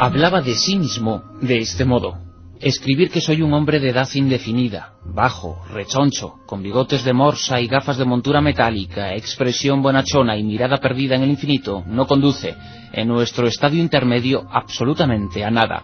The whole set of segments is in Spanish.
Hablaba de sí mismo de este modo. Escribir que soy un hombre de edad indefinida, bajo, rechoncho, con bigotes de morsa y gafas de montura metálica, expresión bonachona y mirada perdida en el infinito, no conduce, en nuestro estadio intermedio, absolutamente a nada.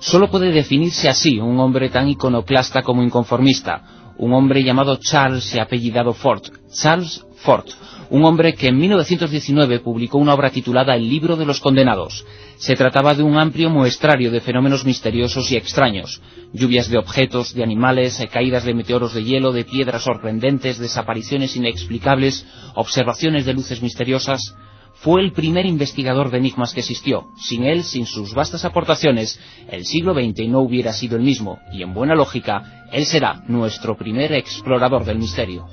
Solo puede definirse así un hombre tan iconoclasta como inconformista, un hombre llamado Charles y apellidado Ford, Charles Ford, un hombre que en 1919 publicó una obra titulada El libro de los condenados. Se trataba de un amplio muestrario de fenómenos misteriosos y extraños, lluvias de objetos, de animales, caídas de meteoros de hielo, de piedras sorprendentes, desapariciones inexplicables, observaciones de luces misteriosas... Fue el primer investigador de enigmas que existió. Sin él, sin sus vastas aportaciones, el siglo XX no hubiera sido el mismo, y en buena lógica, él será nuestro primer explorador del misterio.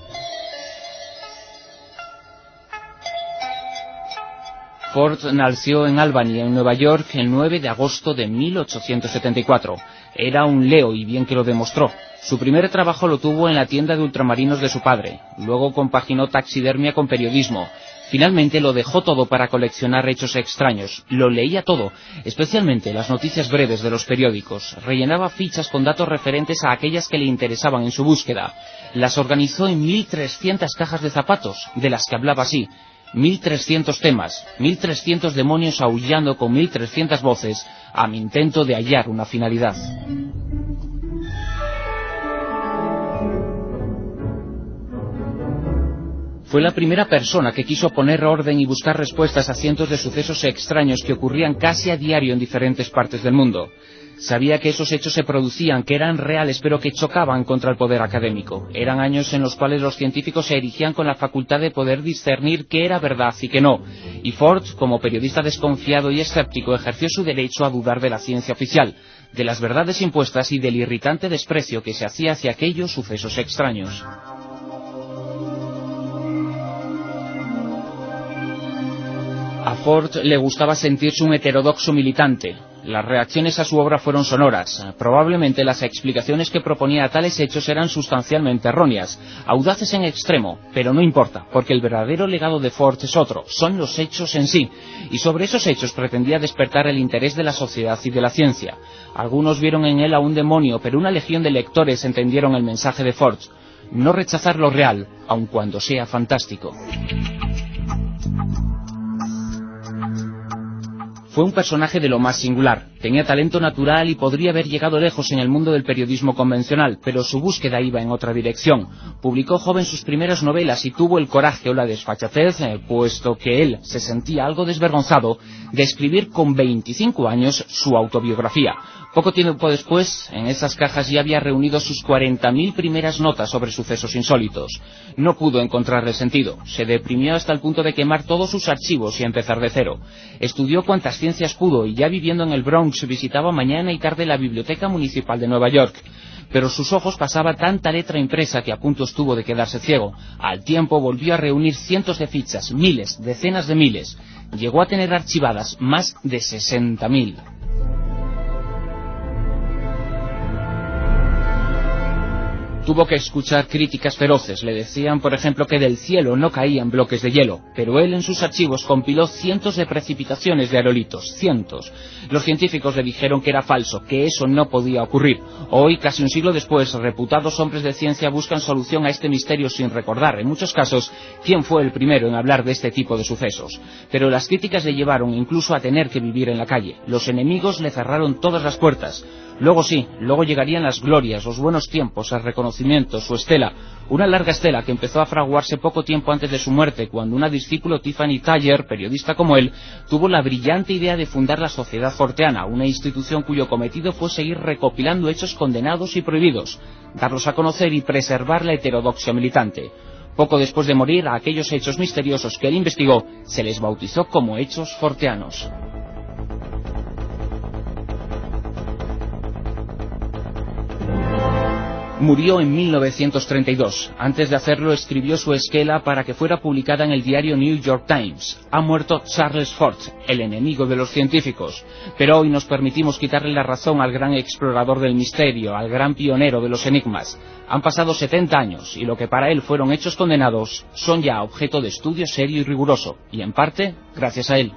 Ford nació en Albany, en Nueva York, el 9 de agosto de 1874. Era un Leo y bien que lo demostró. Su primer trabajo lo tuvo en la tienda de ultramarinos de su padre. Luego compaginó taxidermia con periodismo. Finalmente lo dejó todo para coleccionar hechos extraños. Lo leía todo, especialmente las noticias breves de los periódicos. Rellenaba fichas con datos referentes a aquellas que le interesaban en su búsqueda. Las organizó en 1.300 cajas de zapatos, de las que hablaba así. 1.300 temas, 1.300 demonios aullando con 1.300 voces a mi intento de hallar una finalidad. Fue la primera persona que quiso poner orden y buscar respuestas a cientos de sucesos extraños que ocurrían casi a diario en diferentes partes del mundo. Sabía que esos hechos se producían, que eran reales, pero que chocaban contra el poder académico. Eran años en los cuales los científicos se erigían con la facultad de poder discernir qué era verdad y qué no. Y Ford, como periodista desconfiado y escéptico, ejerció su derecho a dudar de la ciencia oficial, de las verdades impuestas y del irritante desprecio que se hacía hacia aquellos sucesos extraños. A Ford le gustaba sentirse un heterodoxo militante, las reacciones a su obra fueron sonoras. Probablemente las explicaciones que proponía a tales hechos eran sustancialmente erróneas, audaces en extremo, pero no importa, porque el verdadero legado de Ford es otro, son los hechos en sí, y sobre esos hechos pretendía despertar el interés de la sociedad y de la ciencia. Algunos vieron en él a un demonio, pero una legión de lectores entendieron el mensaje de Ford, no rechazar lo real, aun cuando sea fantástico. Fue un personaje de lo más singular. Tenía talento natural y podría haber llegado lejos en el mundo del periodismo convencional, pero su búsqueda iba en otra dirección. Publicó joven sus primeras novelas y tuvo el coraje o la desfachatez, eh, puesto que él se sentía algo desvergonzado, de escribir con 25 años su autobiografía. Poco tiempo después, en esas cajas ya había reunido sus 40.000 primeras notas sobre sucesos insólitos. No pudo encontrarle sentido. Se deprimió hasta el punto de quemar todos sus archivos y empezar de cero. Estudió cuantas ciencias pudo y ya viviendo en el Bronx visitaba mañana y tarde la Biblioteca Municipal de Nueva York pero sus ojos pasaba tanta letra impresa que a punto estuvo de quedarse ciego. Al tiempo volvió a reunir cientos de fichas, miles, decenas de miles. Llegó a tener archivadas más de 60.000. Tuvo que escuchar críticas feroces. Le decían, por ejemplo, que del cielo no caían bloques de hielo, pero él en sus archivos compiló cientos de precipitaciones de aerolitos, cientos. Los científicos le dijeron que era falso, que eso no podía ocurrir. Hoy, casi un siglo después, reputados hombres de ciencia buscan solución a este misterio sin recordar, en muchos casos, quién fue el primero en hablar de este tipo de sucesos. Pero las críticas le llevaron incluso a tener que vivir en la calle. Los enemigos le cerraron todas las puertas. Luego sí, luego llegarían las glorias, los buenos tiempos, el reconocimiento, su estela, una larga estela que empezó a fraguarse poco tiempo antes de su muerte, cuando una discípulo Tiffany Taller, periodista como él, tuvo la brillante idea de fundar la Sociedad Forteana, una institución cuyo cometido fue seguir recopilando hechos condenados y prohibidos, darlos a conocer y preservar la heterodoxia militante. Poco después de morir, a aquellos hechos misteriosos que él investigó se les bautizó como hechos forteanos. Murió en 1932. Antes de hacerlo escribió su esquela para que fuera publicada en el diario New York Times. Ha muerto Charles Ford, el enemigo de los científicos. Pero hoy nos permitimos quitarle la razón al gran explorador del misterio, al gran pionero de los enigmas. Han pasado 70 años y lo que para él fueron hechos condenados son ya objeto de estudio serio y riguroso. Y en parte, gracias a él.